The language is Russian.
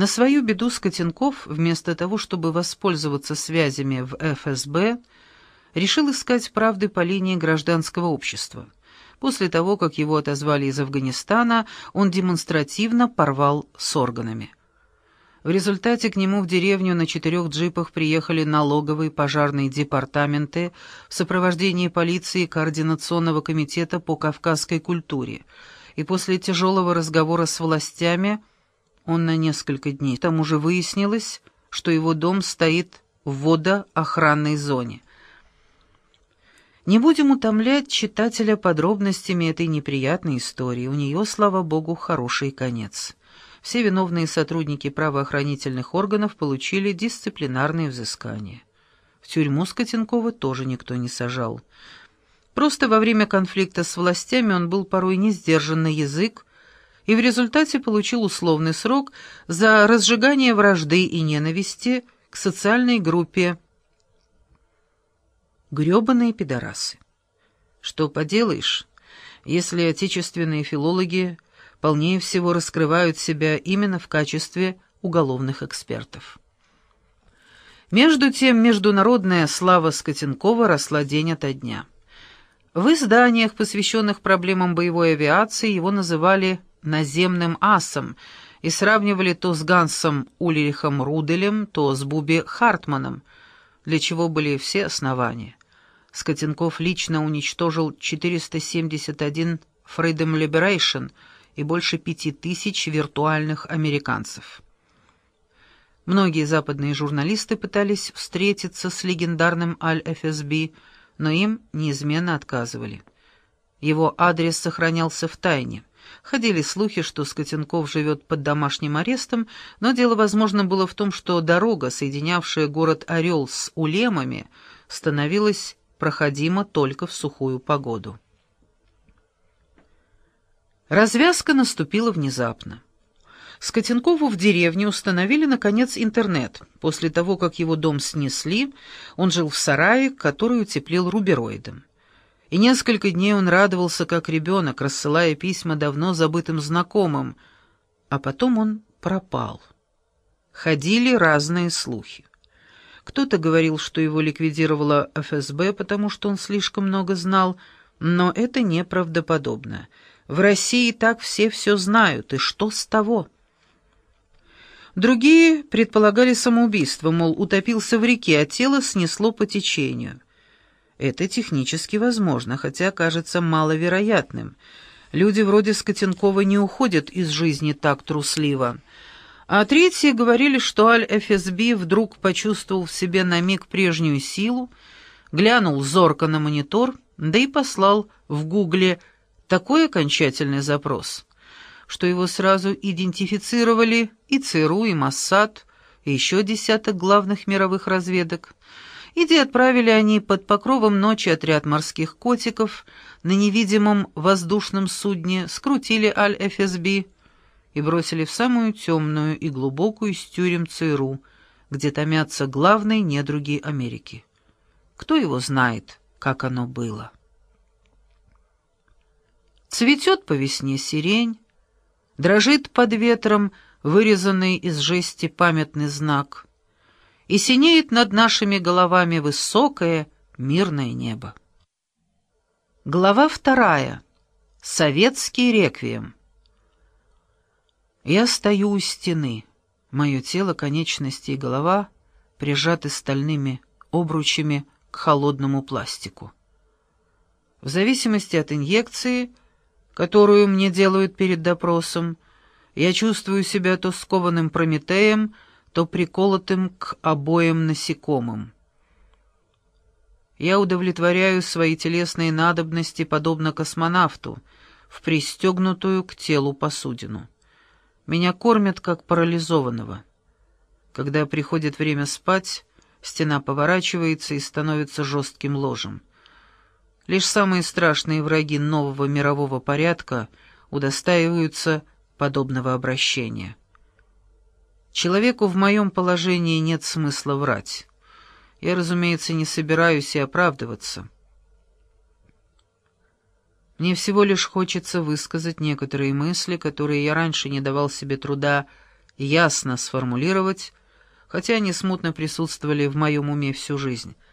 На свою беду Скотенков, вместо того, чтобы воспользоваться связями в ФСБ, решил искать правды по линии гражданского общества. После того, как его отозвали из Афганистана, он демонстративно порвал с органами. В результате к нему в деревню на четырех джипах приехали налоговые пожарные департаменты в сопровождении полиции Координационного комитета по кавказской культуре, и после тяжелого разговора с властями он на несколько дней. К тому же выяснилось, что его дом стоит в водоохранной зоне – не будем утомлять читателя подробностями этой неприятной истории. У нее, слава богу, хороший конец. Все виновные сотрудники правоохранительных органов получили дисциплинарные взыскания. В тюрьму Скотенкова тоже никто не сажал. Просто во время конфликта с властями он был порой не сдержан на язык, и в результате получил условный срок за разжигание вражды и ненависти к социальной группе грёбаные пидорасы. Что поделаешь, если отечественные филологи полнее всего раскрывают себя именно в качестве уголовных экспертов. Между тем, международная слава Скотенкова росла день ото дня. В изданиях, посвященных проблемам боевой авиации, его называли «наземным асом» и сравнивали то с Гансом Ульрихом Руделем, то с Буби Хартманом, для чего были все основания. Скотенков лично уничтожил 471 Freedom Liberation и больше пяти тысяч виртуальных американцев. Многие западные журналисты пытались встретиться с легендарным Аль-ФСБ, но им неизменно отказывали. Его адрес сохранялся в тайне. Ходили слухи, что Скотенков живет под домашним арестом, но дело, возможно, было в том, что дорога, соединявшая город Орел с Улемами, становилась проходима только в сухую погоду. Развязка наступила внезапно. Скотенкову в деревне установили, наконец, интернет. После того, как его дом снесли, он жил в сарае, который утеплил рубероидом. И несколько дней он радовался, как ребенок, рассылая письма давно забытым знакомым, а потом он пропал. Ходили разные слухи. Кто-то говорил, что его ликвидировала ФСБ, потому что он слишком много знал, но это неправдоподобно. В России так все все знают, и что с того? Другие предполагали самоубийство, мол, утопился в реке, а тело снесло по течению. Это технически возможно, хотя кажется маловероятным. Люди вроде Скотенкова не уходят из жизни так трусливо. А третьи говорили, что Аль-ФСБ вдруг почувствовал в себе на миг прежнюю силу, глянул зорко на монитор, да и послал в Гугле такой окончательный запрос, что его сразу идентифицировали и ЦРУ, и Моссад, и еще десяток главных мировых разведок, и где отправили они под покровом ночи отряд морских котиков на невидимом воздушном судне, скрутили Аль-ФСБ, и бросили в самую темную и глубокую из тюрем ЦРУ, где томятся главные недруги Америки. Кто его знает, как оно было? Цветет по весне сирень, дрожит под ветром вырезанный из жести памятный знак, и синеет над нашими головами высокое мирное небо. Глава вторая. Советский реквием. Я стою у стены. Мое тело, конечности и голова прижаты стальными обручами к холодному пластику. В зависимости от инъекции, которую мне делают перед допросом, я чувствую себя то скованным Прометеем, то приколотым к обоим насекомым. Я удовлетворяю свои телесные надобности, подобно космонавту, в пристегнутую к телу посудину. Меня кормят как парализованного. Когда приходит время спать, стена поворачивается и становится жестким ложем. Лишь самые страшные враги нового мирового порядка удостаиваются подобного обращения. Человеку в моем положении нет смысла врать. Я, разумеется, не собираюсь и оправдываться. Мне всего лишь хочется высказать некоторые мысли, которые я раньше не давал себе труда ясно сформулировать, хотя они смутно присутствовали в моем уме всю жизнь —